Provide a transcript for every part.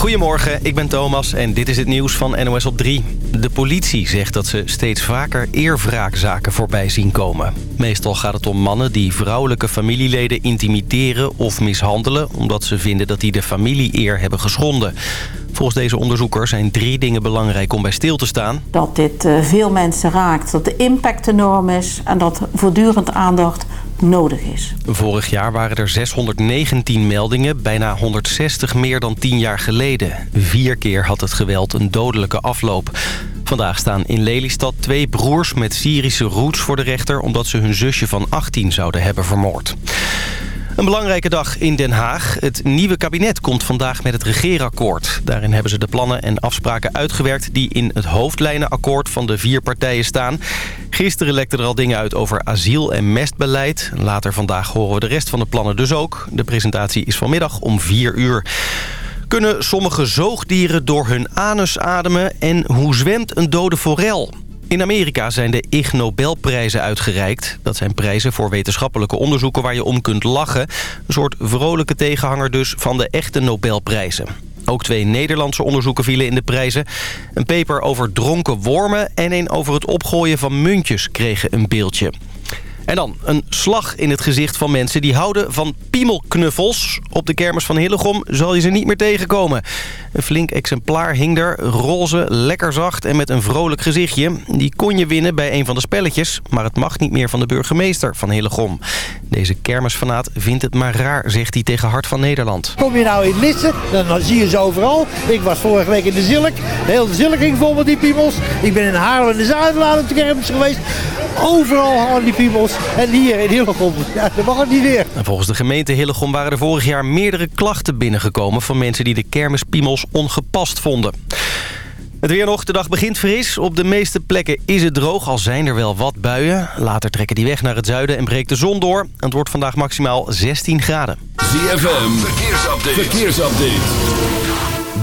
Goedemorgen, ik ben Thomas en dit is het nieuws van NOS op 3. De politie zegt dat ze steeds vaker eerwraakzaken voorbij zien komen. Meestal gaat het om mannen die vrouwelijke familieleden intimideren of mishandelen... omdat ze vinden dat die de familie-eer hebben geschonden. Volgens deze onderzoeker zijn drie dingen belangrijk om bij stil te staan. Dat dit eh, veel mensen raakt, dat de impact enorm is... en dat voortdurend aandacht nodig is. Vorig jaar waren er 619 meldingen, bijna 160 meer dan 10 jaar geleden. Vier keer had het geweld een dodelijke afloop. Vandaag staan in Lelystad twee broers met Syrische roots voor de rechter... omdat ze hun zusje van 18 zouden hebben vermoord. Een belangrijke dag in Den Haag. Het nieuwe kabinet komt vandaag met het regeerakkoord. Daarin hebben ze de plannen en afspraken uitgewerkt... die in het hoofdlijnenakkoord van de vier partijen staan. Gisteren lekten er al dingen uit over asiel- en mestbeleid. Later vandaag horen we de rest van de plannen dus ook. De presentatie is vanmiddag om 4 uur. Kunnen sommige zoogdieren door hun anus ademen... en hoe zwemt een dode forel? In Amerika zijn de Ig Nobelprijzen uitgereikt. Dat zijn prijzen voor wetenschappelijke onderzoeken waar je om kunt lachen. Een soort vrolijke tegenhanger dus van de echte Nobelprijzen. Ook twee Nederlandse onderzoeken vielen in de prijzen. Een paper over dronken wormen en een over het opgooien van muntjes kregen een beeldje. En dan een slag in het gezicht van mensen die houden van piemelknuffels. Op de kermis van Hillegom zal je ze niet meer tegenkomen. Een flink exemplaar hing er, roze, lekker zacht en met een vrolijk gezichtje. Die kon je winnen bij een van de spelletjes, maar het mag niet meer van de burgemeester van Hillegom. Deze kermisfanaat vindt het maar raar, zegt hij tegen Hart van Nederland. Kom je nou in Lisse, dan zie je ze overal. Ik was vorige week in de Zilk. De hele Zilk ging vol met die piemels. Ik ben in Haarlem in de op de kermis geweest. Overal hangen die piemels. En hier in Hillegom, ja, dat mag het niet weer. En volgens de gemeente Hillegom waren er vorig jaar meerdere klachten binnengekomen... van mensen die de kermispiemels ongepast vonden. Het weer nog, de dag begint fris. Op de meeste plekken is het droog, al zijn er wel wat buien. Later trekken die weg naar het zuiden en breekt de zon door. Het wordt vandaag maximaal 16 graden. ZFM, verkeersupdate. verkeersupdate.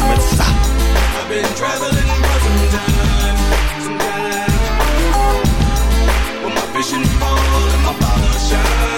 I've been traveling for some time, my and my bottle shine,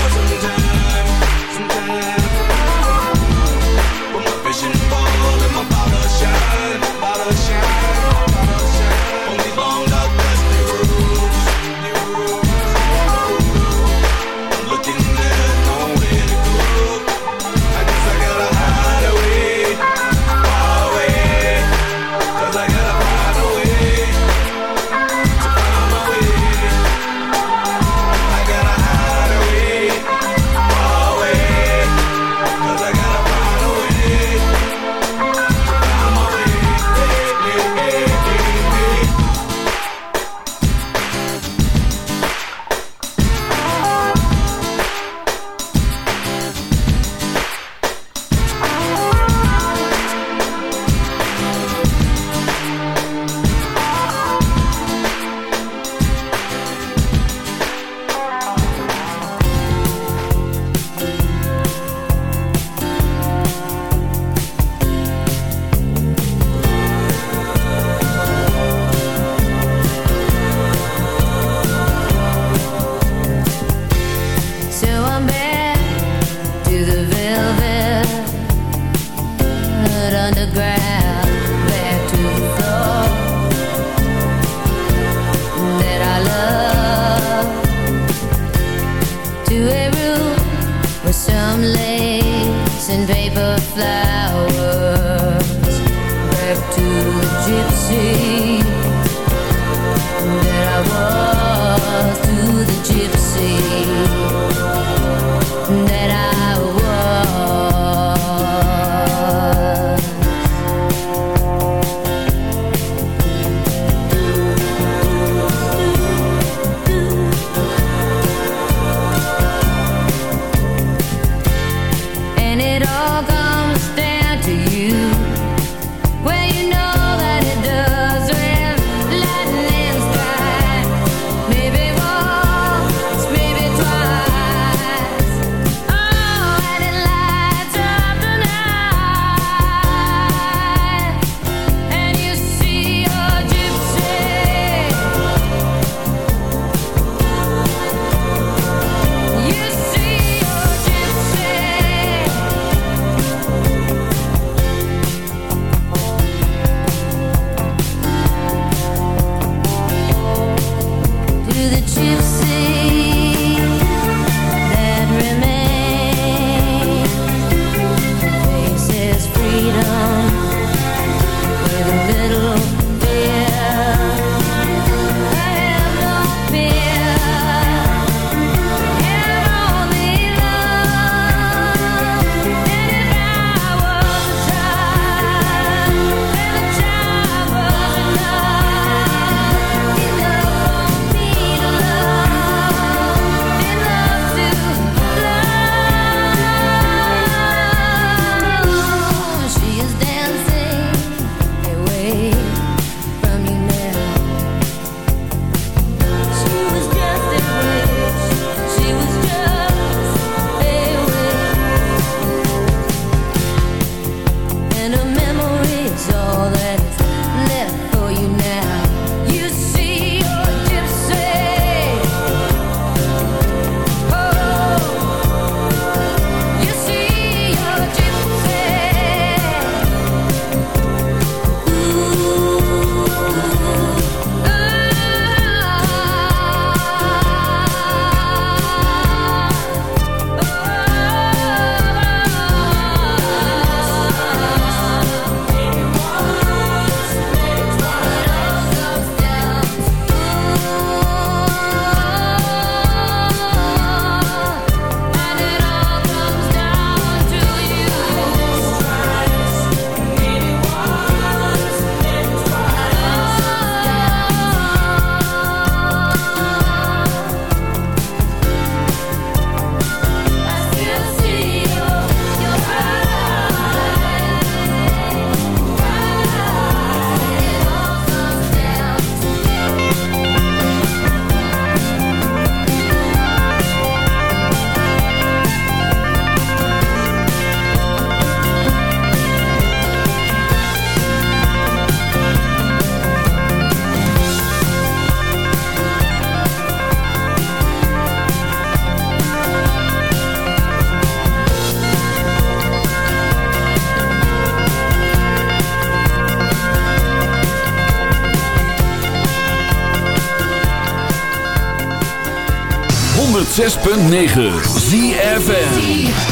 106.9 ZFN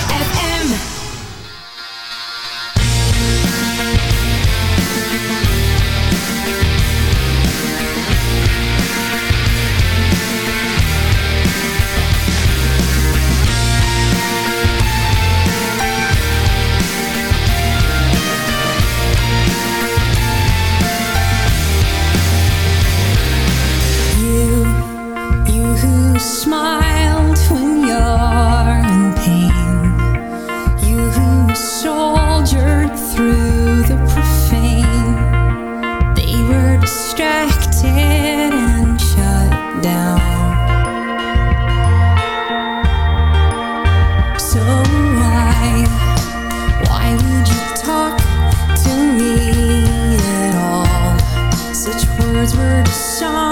song.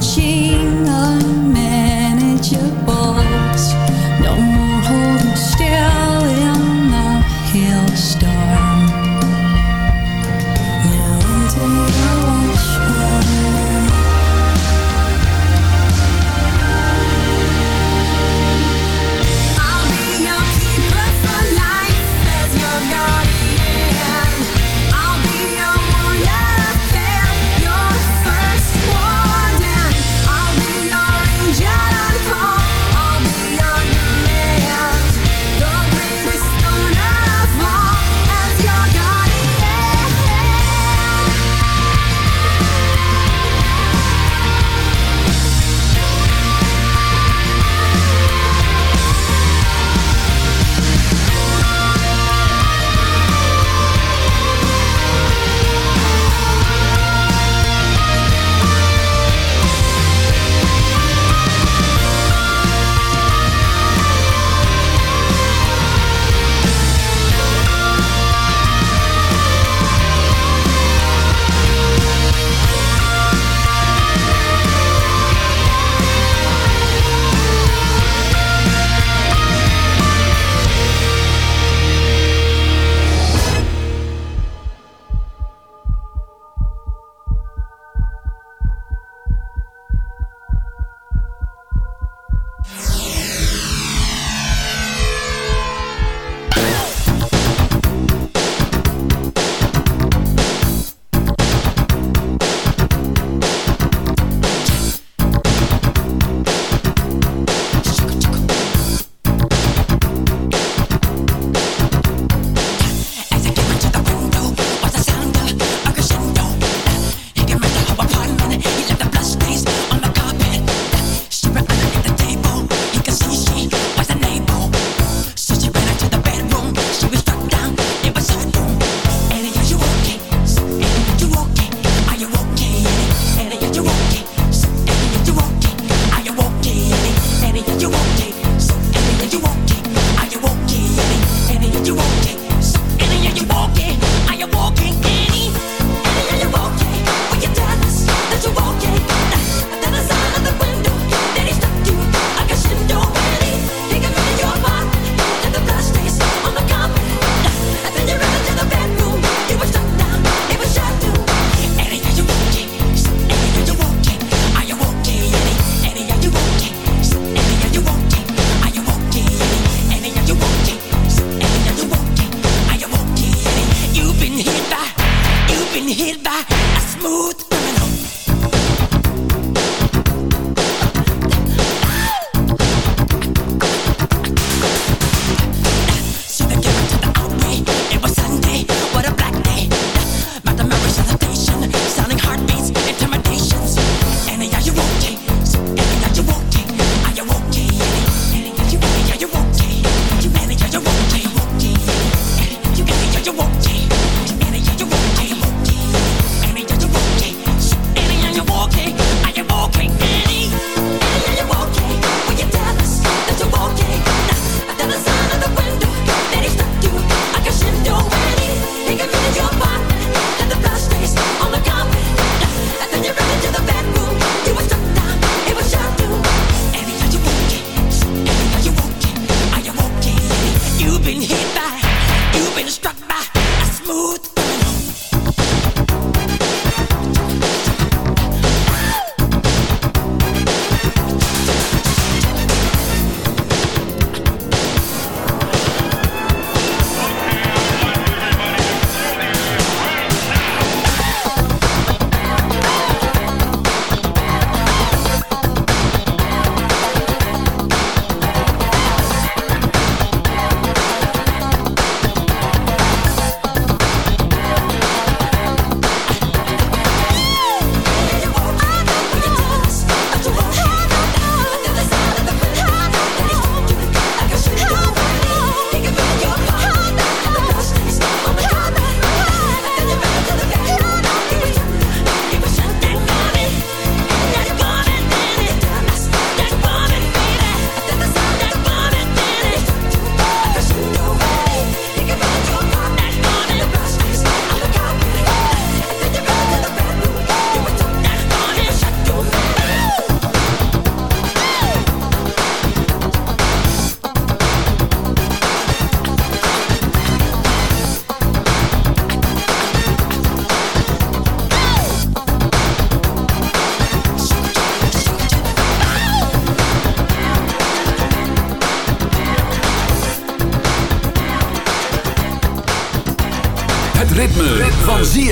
te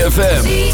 ZFM.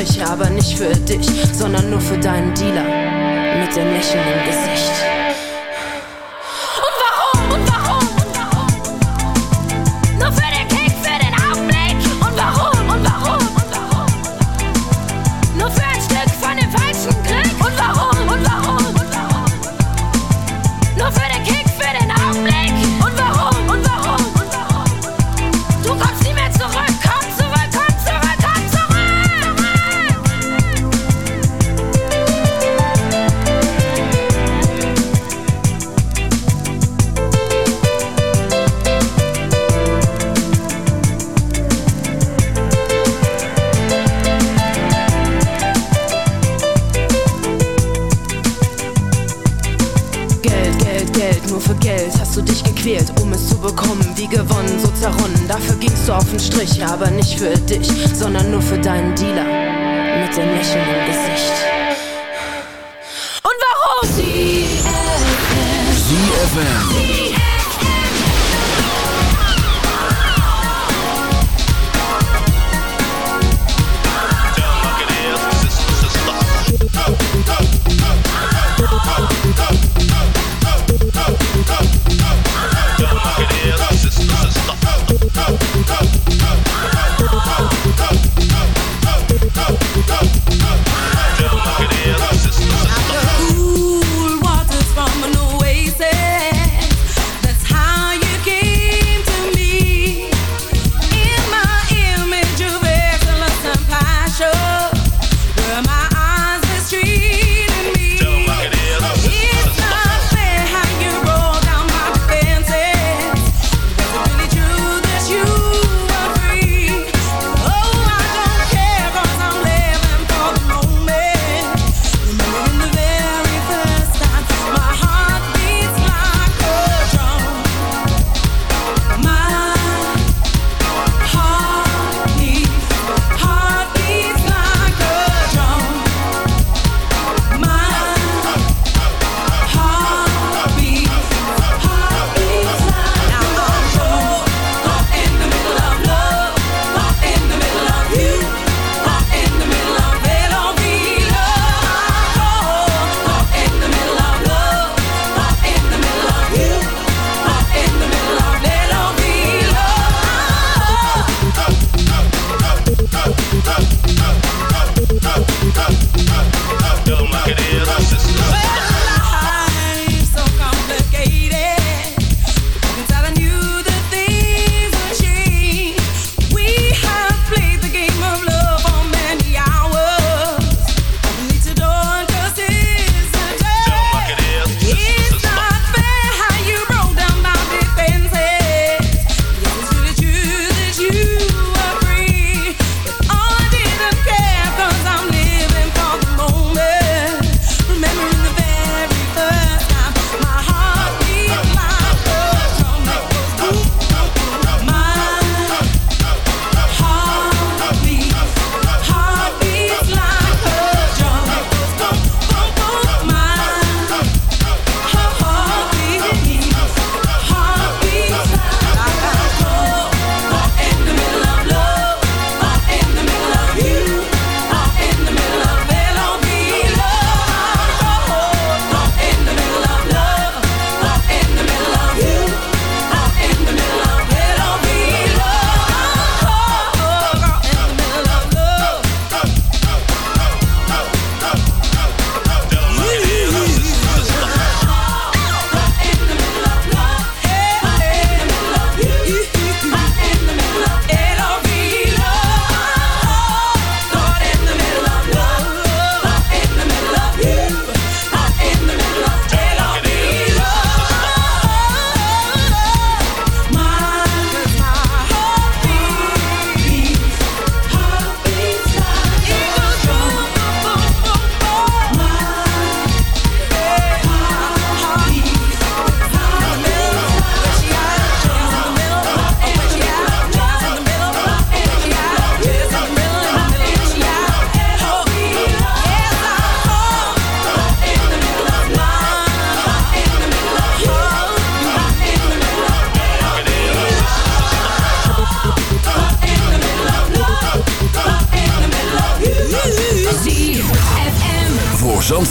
übrig, aber nicht für dich, sondern nur für deinen Dienst. ZFM.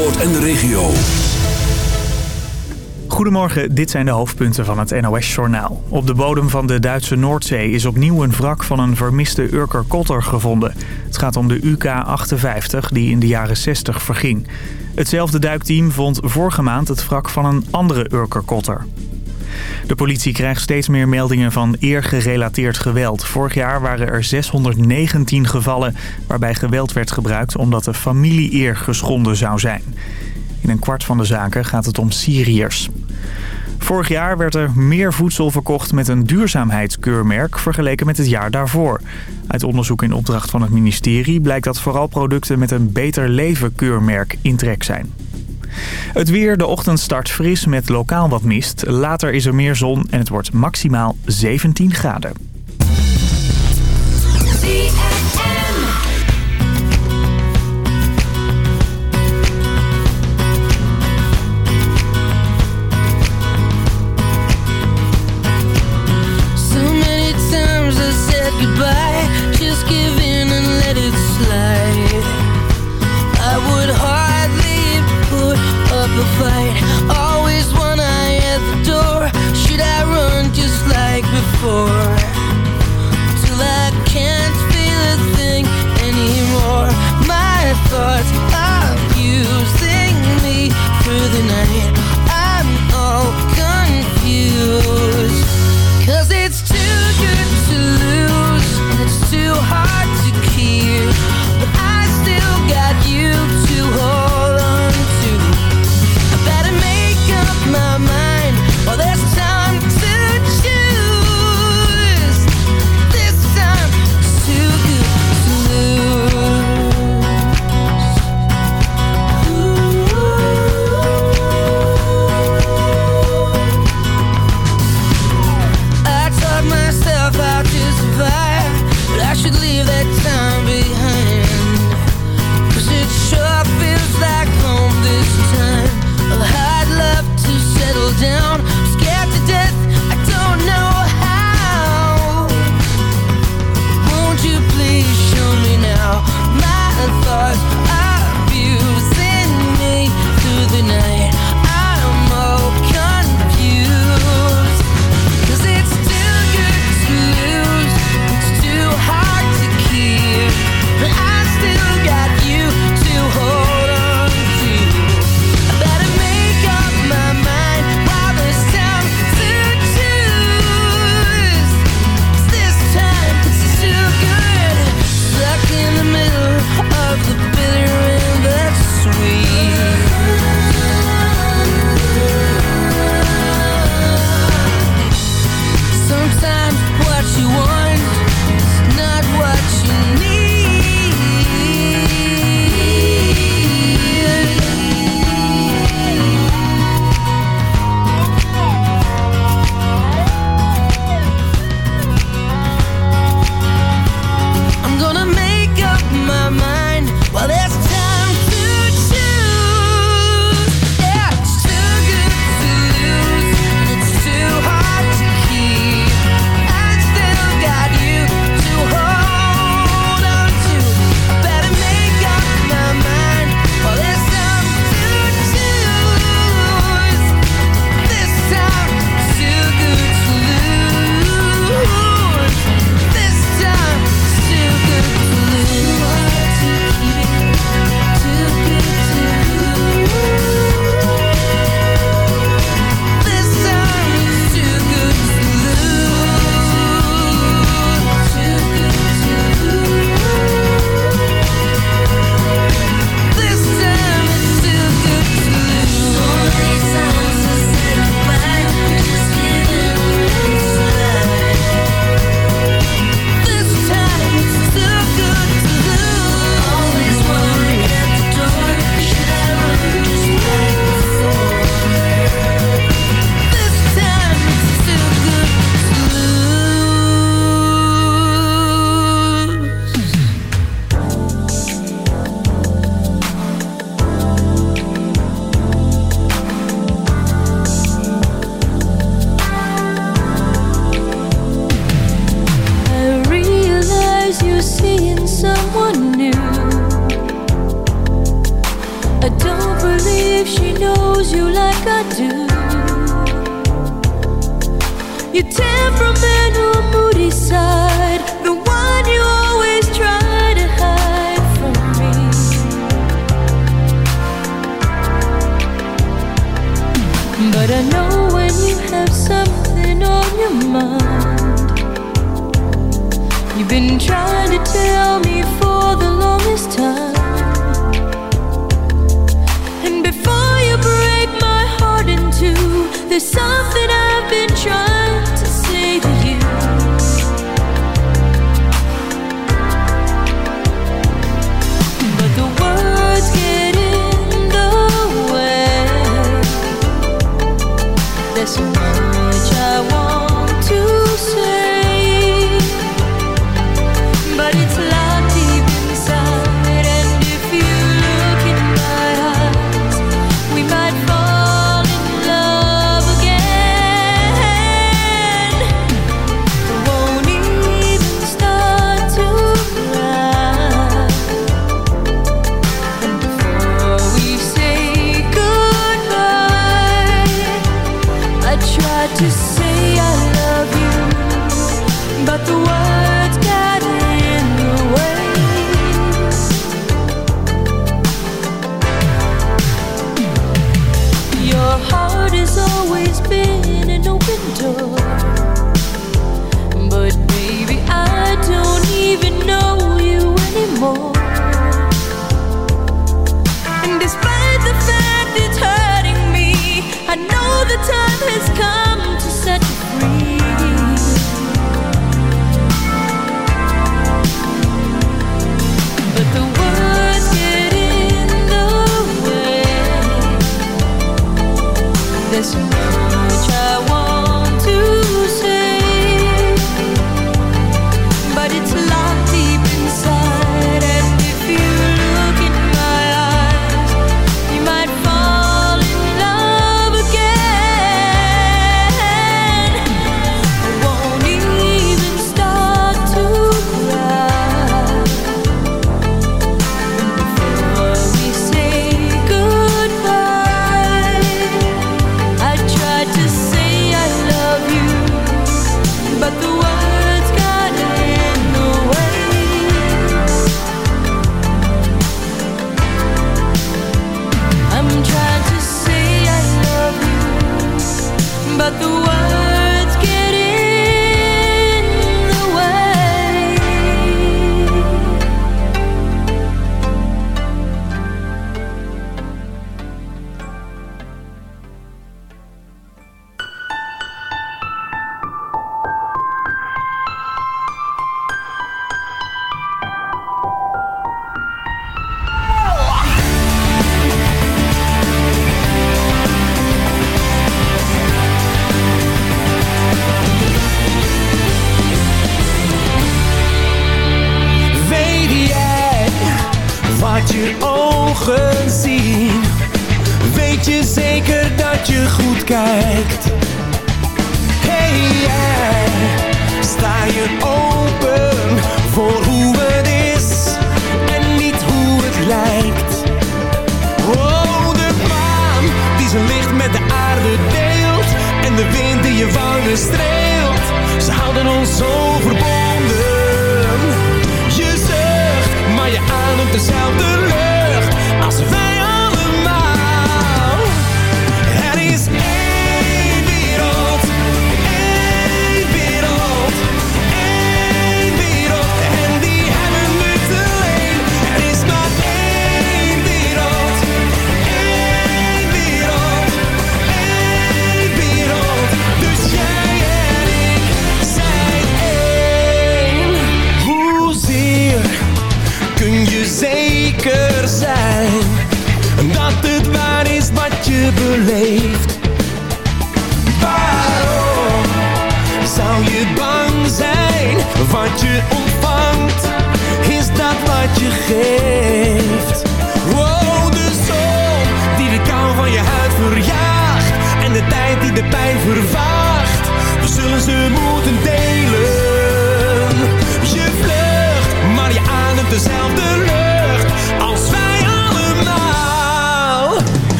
En de regio. Goedemorgen, dit zijn de hoofdpunten van het NOS-journaal. Op de bodem van de Duitse Noordzee is opnieuw een wrak van een vermiste Urker Kotter gevonden. Het gaat om de UK-58 die in de jaren 60 verging. Hetzelfde duikteam vond vorige maand het wrak van een andere Urker Kotter. De politie krijgt steeds meer meldingen van eergerelateerd geweld. Vorig jaar waren er 619 gevallen waarbij geweld werd gebruikt omdat de familie-eer geschonden zou zijn. In een kwart van de zaken gaat het om Syriërs. Vorig jaar werd er meer voedsel verkocht met een duurzaamheidskeurmerk vergeleken met het jaar daarvoor. Uit onderzoek in opdracht van het ministerie blijkt dat vooral producten met een beter leven keurmerk in trek zijn. Het weer, de ochtend start fris met lokaal wat mist. Later is er meer zon en het wordt maximaal 17 graden. To keep.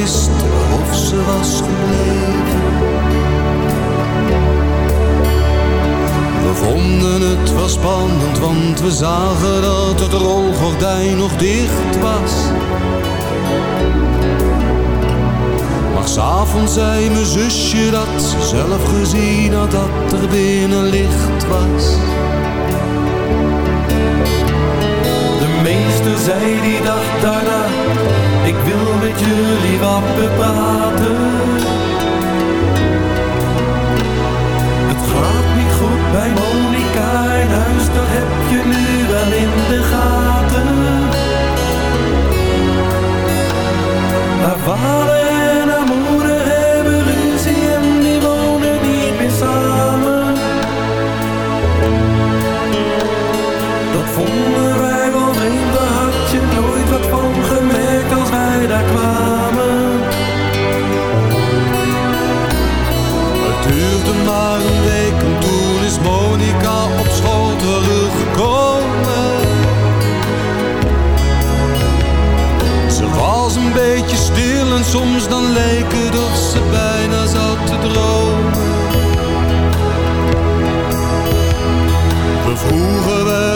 Wist of ze was gebleven. We vonden het wel spannend, want we zagen dat het rolgordijn nog dicht was. Maar s'avonds zei mijn zusje dat ze zelf gezien had dat er binnen licht was. De meester zei die dag daarna, naturlig oppe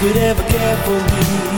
Could ever care for me.